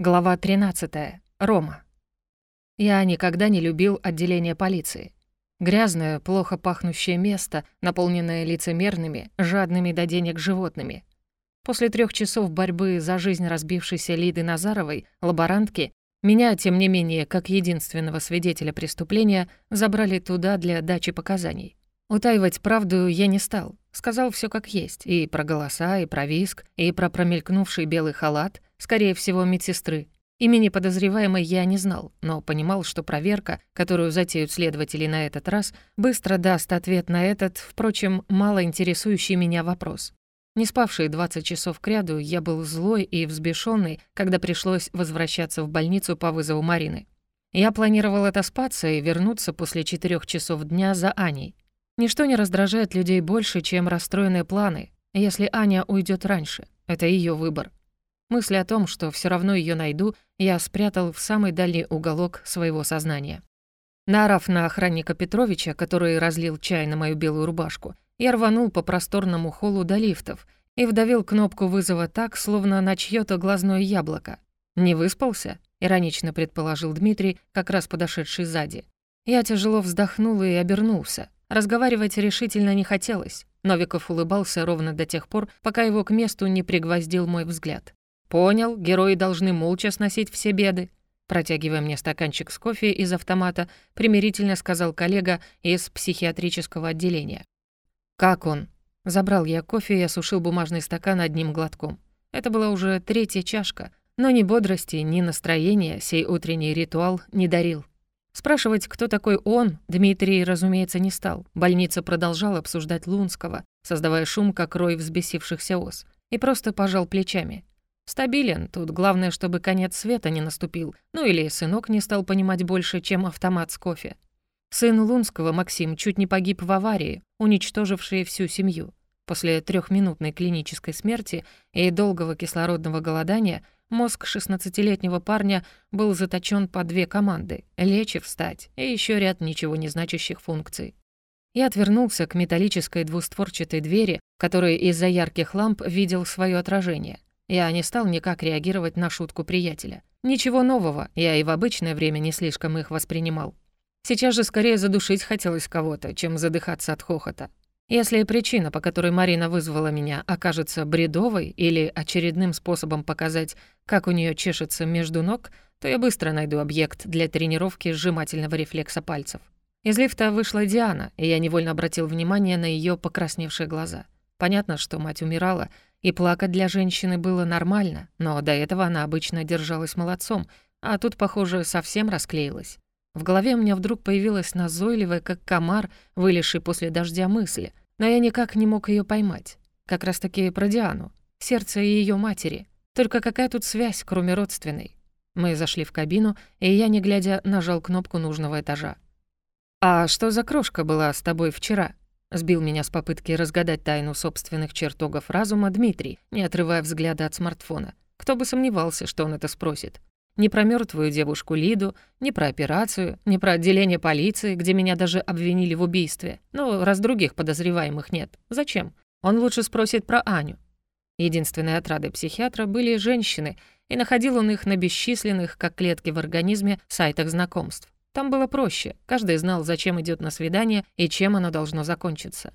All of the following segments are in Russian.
Глава 13. Рома. Я никогда не любил отделение полиции. Грязное, плохо пахнущее место, наполненное лицемерными, жадными до денег животными. После трех часов борьбы за жизнь разбившейся Лиды Назаровой, лаборантки, меня, тем не менее, как единственного свидетеля преступления, забрали туда для дачи показаний. Утаивать правду я не стал. Сказал все как есть. И про голоса, и про виск, и про промелькнувший белый халат, скорее всего, медсестры. Имени подозреваемой я не знал, но понимал, что проверка, которую затеют следователи на этот раз, быстро даст ответ на этот, впрочем, мало интересующий меня вопрос. Не спавшие 20 часов кряду, я был злой и взбешенный, когда пришлось возвращаться в больницу по вызову Марины. Я планировал отоспаться и вернуться после четырех часов дня за Аней. Ничто не раздражает людей больше, чем расстроенные планы, если Аня уйдет раньше. Это ее выбор. Мысли о том, что все равно ее найду, я спрятал в самый дальний уголок своего сознания. Наорав на охранника Петровича, который разлил чай на мою белую рубашку, я рванул по просторному холлу до лифтов и вдавил кнопку вызова так, словно на чьё-то глазное яблоко. «Не выспался?» — иронично предположил Дмитрий, как раз подошедший сзади. Я тяжело вздохнул и обернулся. Разговаривать решительно не хотелось. Новиков улыбался ровно до тех пор, пока его к месту не пригвоздил мой взгляд. «Понял, герои должны молча сносить все беды», протягивая мне стаканчик с кофе из автомата, примирительно сказал коллега из психиатрического отделения. «Как он?» Забрал я кофе и осушил бумажный стакан одним глотком. Это была уже третья чашка, но ни бодрости, ни настроения сей утренний ритуал не дарил. Спрашивать, кто такой он, Дмитрий, разумеется, не стал. Больница продолжала обсуждать Лунского, создавая шум, как рой взбесившихся ос, и просто пожал плечами. Стабилен, тут главное, чтобы конец света не наступил, ну или сынок не стал понимать больше, чем автомат с кофе. Сын Лунского, Максим, чуть не погиб в аварии, уничтожившей всю семью. После трехминутной клинической смерти и долгого кислородного голодания мозг 16-летнего парня был заточен по две команды — лечь и встать, и еще ряд ничего не значащих функций. Я отвернулся к металлической двустворчатой двери, которой из-за ярких ламп видел свое отражение. Я не стал никак реагировать на шутку приятеля. Ничего нового, я и в обычное время не слишком их воспринимал. Сейчас же скорее задушить хотелось кого-то, чем задыхаться от хохота. Если причина, по которой Марина вызвала меня, окажется бредовой или очередным способом показать, как у нее чешется между ног, то я быстро найду объект для тренировки сжимательного рефлекса пальцев. Из лифта вышла Диана, и я невольно обратил внимание на ее покрасневшие глаза. Понятно, что мать умирала, и плакать для женщины было нормально, но до этого она обычно держалась молодцом, а тут, похоже, совсем расклеилась. В голове у меня вдруг появилась назойливая, как комар, вылезший после дождя мысли, но я никак не мог ее поймать. Как раз-таки про Диану, сердце ее матери. Только какая тут связь, кроме родственной? Мы зашли в кабину, и я, не глядя, нажал кнопку нужного этажа. «А что за крошка была с тобой вчера?» Сбил меня с попытки разгадать тайну собственных чертогов разума Дмитрий, не отрывая взгляда от смартфона. Кто бы сомневался, что он это спросит. Ни про мертвую девушку Лиду, ни про операцию, ни про отделение полиции, где меня даже обвинили в убийстве. Ну, раз других подозреваемых нет. Зачем? Он лучше спросит про Аню. Единственной отрадой психиатра были женщины, и находил он их на бесчисленных, как клетки в организме, сайтах знакомств. Там было проще, каждый знал, зачем идет на свидание и чем оно должно закончиться.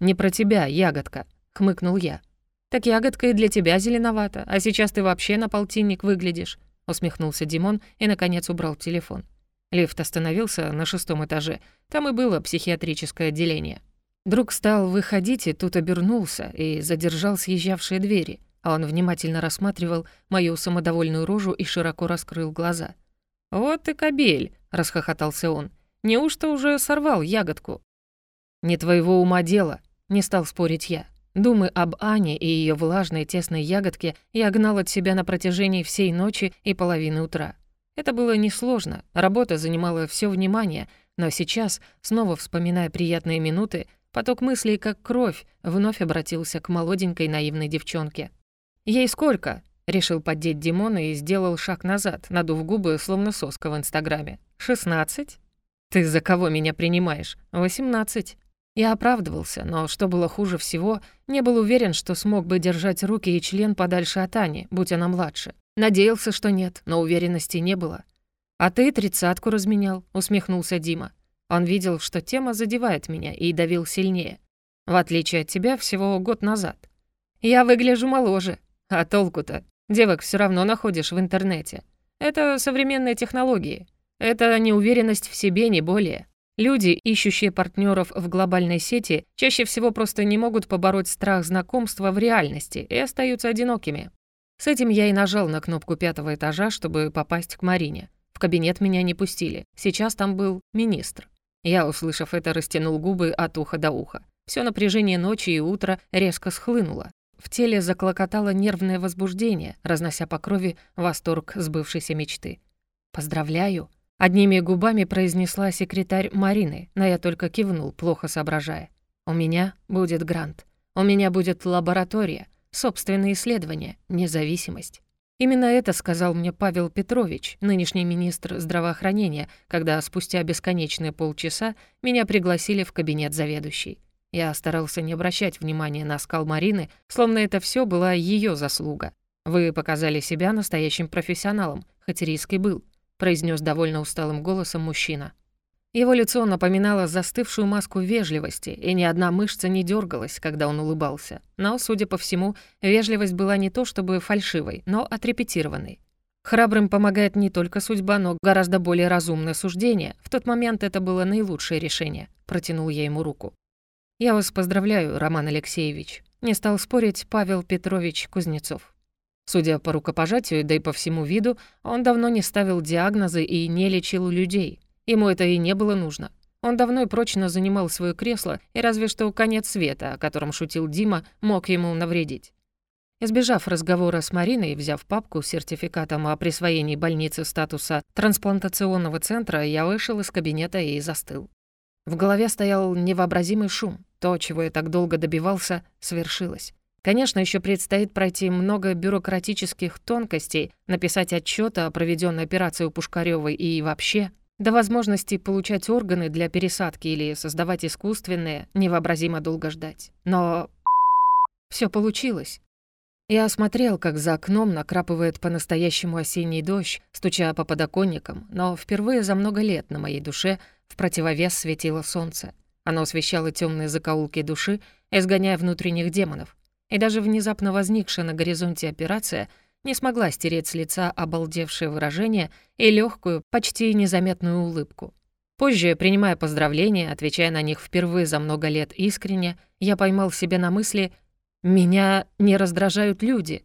«Не про тебя, ягодка», — хмыкнул я. «Так ягодка и для тебя зеленовата, а сейчас ты вообще на полтинник выглядишь усмехнулся Димон и, наконец, убрал телефон. Лифт остановился на шестом этаже. Там и было психиатрическое отделение. Друг стал выходить и тут обернулся и задержал съезжавшие двери, а он внимательно рассматривал мою самодовольную рожу и широко раскрыл глаза. «Вот и кобель!» — расхохотался он. «Неужто уже сорвал ягодку?» «Не твоего ума дело», — не стал спорить я. Думы об Ане и ее влажной тесной ягодке я гнал от себя на протяжении всей ночи и половины утра. Это было несложно, работа занимала все внимание, но сейчас, снова вспоминая приятные минуты, поток мыслей, как кровь, вновь обратился к молоденькой наивной девчонке. «Ей сколько?» — решил поддеть Димона и сделал шаг назад, надув губы, словно соска в Инстаграме. «Шестнадцать?» «Ты за кого меня принимаешь? Восемнадцать». Я оправдывался, но, что было хуже всего, не был уверен, что смог бы держать руки и член подальше от Ани, будь она младше. Надеялся, что нет, но уверенности не было. «А ты тридцатку разменял», — усмехнулся Дима. Он видел, что тема задевает меня, и давил сильнее. В отличие от тебя, всего год назад. Я выгляжу моложе. А толку-то? Девок все равно находишь в интернете. Это современные технологии. Это неуверенность в себе, не более. Люди, ищущие партнеров в глобальной сети, чаще всего просто не могут побороть страх знакомства в реальности и остаются одинокими. С этим я и нажал на кнопку пятого этажа, чтобы попасть к Марине. В кабинет меня не пустили. Сейчас там был министр. Я, услышав это, растянул губы от уха до уха. Все напряжение ночи и утра резко схлынуло. В теле заклокотало нервное возбуждение, разнося по крови восторг сбывшейся мечты. «Поздравляю!» Одними губами произнесла секретарь Марины, но я только кивнул, плохо соображая. «У меня будет грант. У меня будет лаборатория, собственные исследования, независимость». Именно это сказал мне Павел Петрович, нынешний министр здравоохранения, когда спустя бесконечные полчаса меня пригласили в кабинет заведующей. Я старался не обращать внимания на скал Марины, словно это все была ее заслуга. «Вы показали себя настоящим профессионалом, хоть риск и был», произнес довольно усталым голосом мужчина. Его лицо напоминало застывшую маску вежливости, и ни одна мышца не дергалась, когда он улыбался. Но, судя по всему, вежливость была не то чтобы фальшивой, но отрепетированной. Храбрым помогает не только судьба, но гораздо более разумное суждение. В тот момент это было наилучшее решение. Протянул я ему руку. «Я вас поздравляю, Роман Алексеевич», — не стал спорить Павел Петрович Кузнецов. Судя по рукопожатию, да и по всему виду, он давно не ставил диагнозы и не лечил людей. Ему это и не было нужно. Он давно и прочно занимал свое кресло, и разве что конец света, о котором шутил Дима, мог ему навредить. Избежав разговора с Мариной и взяв папку с сертификатом о присвоении больницы статуса трансплантационного центра, я вышел из кабинета и застыл. В голове стоял невообразимый шум. То, чего я так долго добивался, свершилось. Конечно, еще предстоит пройти много бюрократических тонкостей, написать отчет о проведенной операции у Пушкарёвой и вообще. До возможности получать органы для пересадки или создавать искусственные невообразимо долго ждать. Но все получилось. Я осмотрел, как за окном накрапывает по-настоящему осенний дождь, стуча по подоконникам, но впервые за много лет на моей душе в противовес светило солнце. Оно освещало темные закоулки души, изгоняя внутренних демонов. И даже внезапно возникшая на горизонте операция не смогла стереть с лица обалдевшее выражение и легкую, почти незаметную улыбку. Позже, принимая поздравления, отвечая на них впервые за много лет искренне, я поймал себя на мысли «меня не раздражают люди».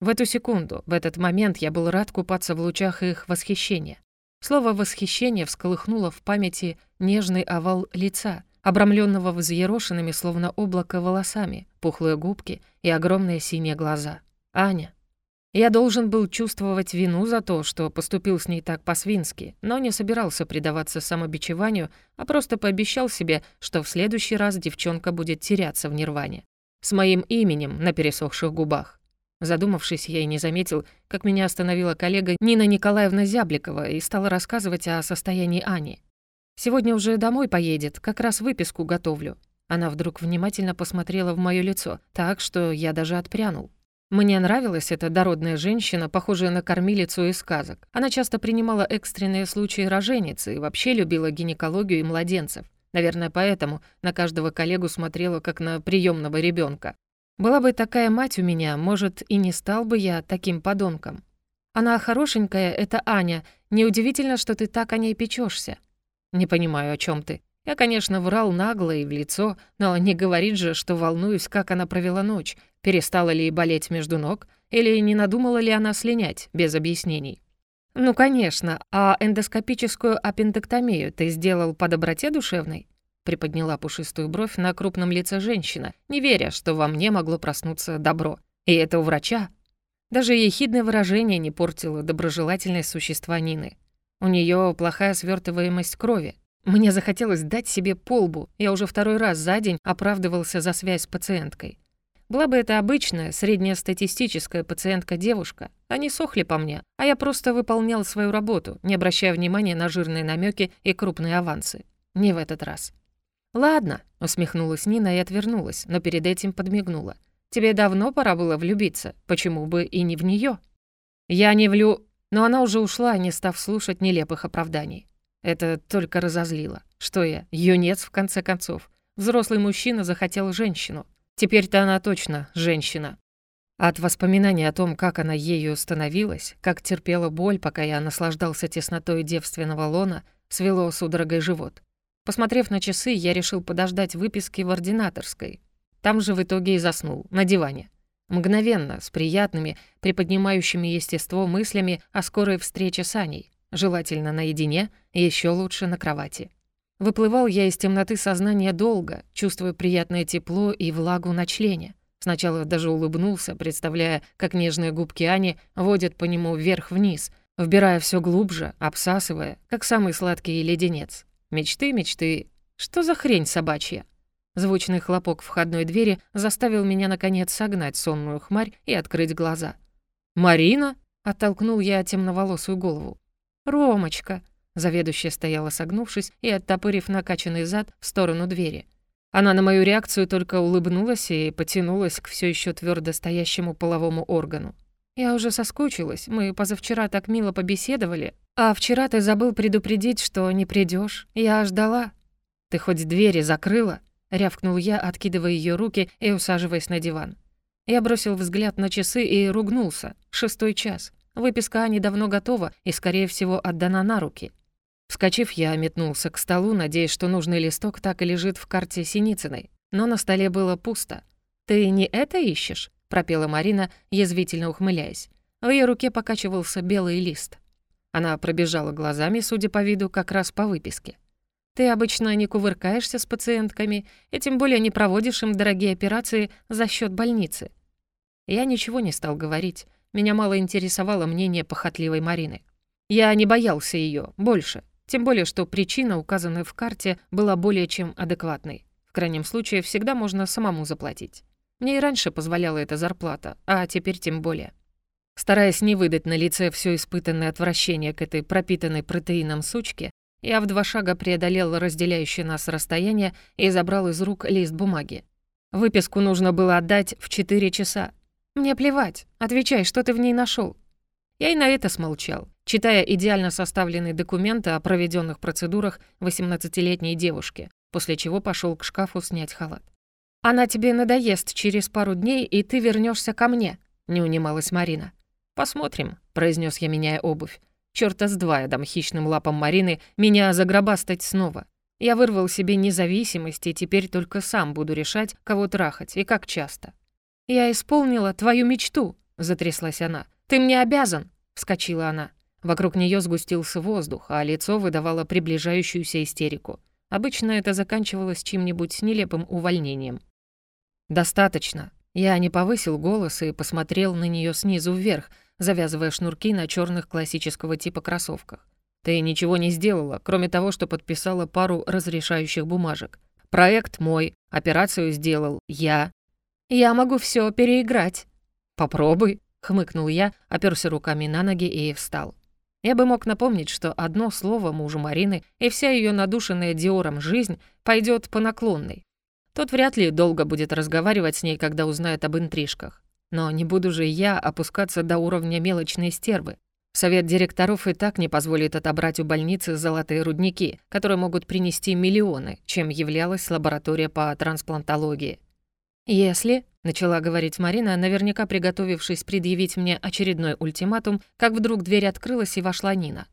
В эту секунду, в этот момент я был рад купаться в лучах их восхищения. Слово «восхищение» всколыхнуло в памяти нежный овал лица, обрамленного взъерошенными, словно облако, волосами, пухлые губки и огромные синие глаза. Аня. Я должен был чувствовать вину за то, что поступил с ней так по-свински, но не собирался предаваться самобичеванию, а просто пообещал себе, что в следующий раз девчонка будет теряться в нирване. С моим именем на пересохших губах. Задумавшись, я и не заметил, как меня остановила коллега Нина Николаевна Зябликова и стала рассказывать о состоянии Ани. «Сегодня уже домой поедет, как раз выписку готовлю». Она вдруг внимательно посмотрела в моё лицо, так что я даже отпрянул. Мне нравилась эта дородная женщина, похожая на кормилицу из сказок. Она часто принимала экстренные случаи роженицы и вообще любила гинекологию и младенцев. Наверное, поэтому на каждого коллегу смотрела как на приемного ребенка. Была бы такая мать у меня, может, и не стал бы я таким подонком. Она хорошенькая, это Аня. Неудивительно, что ты так о ней печешься. Не понимаю, о чем ты. Я, конечно, врал нагло и в лицо, но не говорит же, что волнуюсь, как она провела ночь, перестала ли болеть между ног, или не надумала ли она слинять, без объяснений. «Ну, конечно, а эндоскопическую аппендэктомию ты сделал по доброте душевной?» приподняла пушистую бровь на крупном лице женщина, не веря, что во мне могло проснуться добро. И это у врача. Даже ехидное выражение не портило доброжелательность существа Нины. У нее плохая свертываемость крови. Мне захотелось дать себе полбу. Я уже второй раз за день оправдывался за связь с пациенткой. Была бы это обычная, среднестатистическая пациентка-девушка, они сохли по мне, а я просто выполнял свою работу, не обращая внимания на жирные намеки и крупные авансы. Не в этот раз. «Ладно», — усмехнулась Нина и отвернулась, но перед этим подмигнула. «Тебе давно пора было влюбиться, почему бы и не в неё?» «Я не влю...» Но она уже ушла, не став слушать нелепых оправданий. Это только разозлило. Что я, юнец в конце концов? Взрослый мужчина захотел женщину. Теперь-то она точно женщина. От воспоминаний о том, как она ею становилась, как терпела боль, пока я наслаждался теснотой девственного лона, свело судорогой живот. Посмотрев на часы, я решил подождать выписки в ординаторской. Там же в итоге и заснул, на диване. Мгновенно, с приятными, приподнимающими естество мыслями о скорой встрече с Аней, желательно наедине, еще лучше на кровати. Выплывал я из темноты сознания долго, чувствуя приятное тепло и влагу на члене. Сначала даже улыбнулся, представляя, как нежные губки Ани водят по нему вверх-вниз, вбирая все глубже, обсасывая, как самый сладкий леденец. Мечты, мечты. Что за хрень собачья? Звучный хлопок входной двери заставил меня, наконец, согнать сонную хмарь и открыть глаза. «Марина?» — оттолкнул я темноволосую голову. «Ромочка!» — заведующая стояла согнувшись и оттопырив накачанный зад в сторону двери. Она на мою реакцию только улыбнулась и потянулась к все еще твердо стоящему половому органу. «Я уже соскучилась, мы позавчера так мило побеседовали, а вчера ты забыл предупредить, что не придешь. Я ждала. Ты хоть двери закрыла?» рявкнул я, откидывая ее руки и усаживаясь на диван. Я бросил взгляд на часы и ругнулся. Шестой час. Выписка Ани давно готова и, скорее всего, отдана на руки. Вскочив, я метнулся к столу, надеясь, что нужный листок так и лежит в карте Синицыной. Но на столе было пусто. «Ты не это ищешь?» — пропела Марина, язвительно ухмыляясь. В ее руке покачивался белый лист. Она пробежала глазами, судя по виду, как раз по выписке. Ты обычно не кувыркаешься с пациентками, и тем более не проводишь им дорогие операции за счет больницы. Я ничего не стал говорить. Меня мало интересовало мнение похотливой Марины. Я не боялся ее больше. Тем более, что причина, указанная в карте, была более чем адекватной. В крайнем случае, всегда можно самому заплатить. Мне и раньше позволяла эта зарплата, а теперь тем более. Стараясь не выдать на лице все испытанное отвращение к этой пропитанной протеином сучке, я в два шага преодолел разделяющее нас расстояние и забрал из рук лист бумаги. Выписку нужно было отдать в четыре часа. «Мне плевать. Отвечай, что ты в ней нашел. Я и на это смолчал, читая идеально составленные документы о проведенных процедурах 18-летней девушки, после чего пошел к шкафу снять халат. «Она тебе надоест через пару дней, и ты вернешься ко мне», — не унималась Марина. «Посмотрим», — произнес я, меняя обувь. Чёрта с два я дам хищным лапам Марины меня загробастать снова. Я вырвал себе независимость и теперь только сам буду решать, кого трахать и как часто. «Я исполнила твою мечту», — затряслась она. «Ты мне обязан», — вскочила она. Вокруг неё сгустился воздух, а лицо выдавало приближающуюся истерику. Обычно это заканчивалось чьим-нибудь нелепым увольнением. «Достаточно». Я не повысил голос и посмотрел на неё снизу вверх, завязывая шнурки на черных классического типа кроссовках. «Ты ничего не сделала, кроме того, что подписала пару разрешающих бумажек. Проект мой, операцию сделал я». «Я могу все переиграть». «Попробуй», — хмыкнул я, оперся руками на ноги и встал. Я бы мог напомнить, что одно слово мужу Марины и вся ее надушенная Диором жизнь пойдет по наклонной. Тот вряд ли долго будет разговаривать с ней, когда узнает об интрижках. Но не буду же я опускаться до уровня мелочной стервы. Совет директоров и так не позволит отобрать у больницы золотые рудники, которые могут принести миллионы, чем являлась лаборатория по трансплантологии. «Если», — начала говорить Марина, наверняка приготовившись предъявить мне очередной ультиматум, как вдруг дверь открылась и вошла Нина.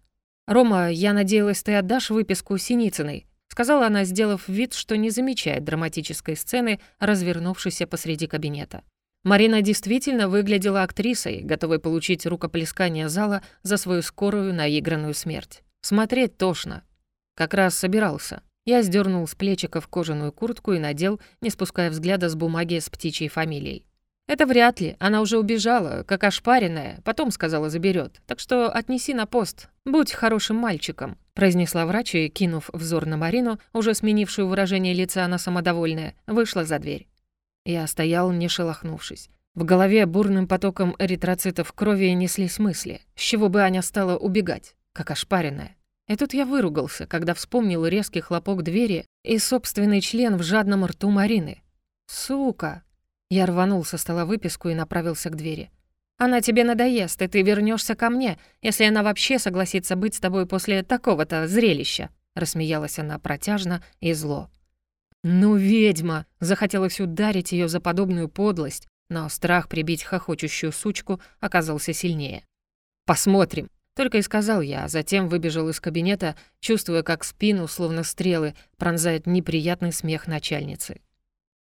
«Рома, я надеялась, ты отдашь выписку Синицыной», — сказала она, сделав вид, что не замечает драматической сцены, развернувшейся посреди кабинета. Марина действительно выглядела актрисой, готовой получить рукоплескание зала за свою скорую наигранную смерть. Смотреть тошно. Как раз собирался. Я сдернул с плечиков кожаную куртку и надел, не спуская взгляда с бумаги с птичьей фамилией. Это вряд ли, она уже убежала, как ошпаренная, потом сказала заберет. Так что отнеси на пост, будь хорошим мальчиком, произнесла врач и, кинув взор на Марину, уже сменившую выражение лица на самодовольное, вышла за дверь. Я стоял, не шелохнувшись. В голове бурным потоком эритроцитов крови неслись мысли. С чего бы Аня стала убегать, как ошпаренная? И тут я выругался, когда вспомнил резкий хлопок двери и собственный член в жадном рту Марины. «Сука!» Я рванул со стола выписку и направился к двери. «Она тебе надоест, и ты вернешься ко мне, если она вообще согласится быть с тобой после такого-то зрелища», рассмеялась она протяжно и зло. «Ну, ведьма!» Захотелось ударить ее за подобную подлость, но страх прибить хохочущую сучку оказался сильнее. «Посмотрим!» Только и сказал я, а затем выбежал из кабинета, чувствуя, как спину, словно стрелы, пронзает неприятный смех начальницы.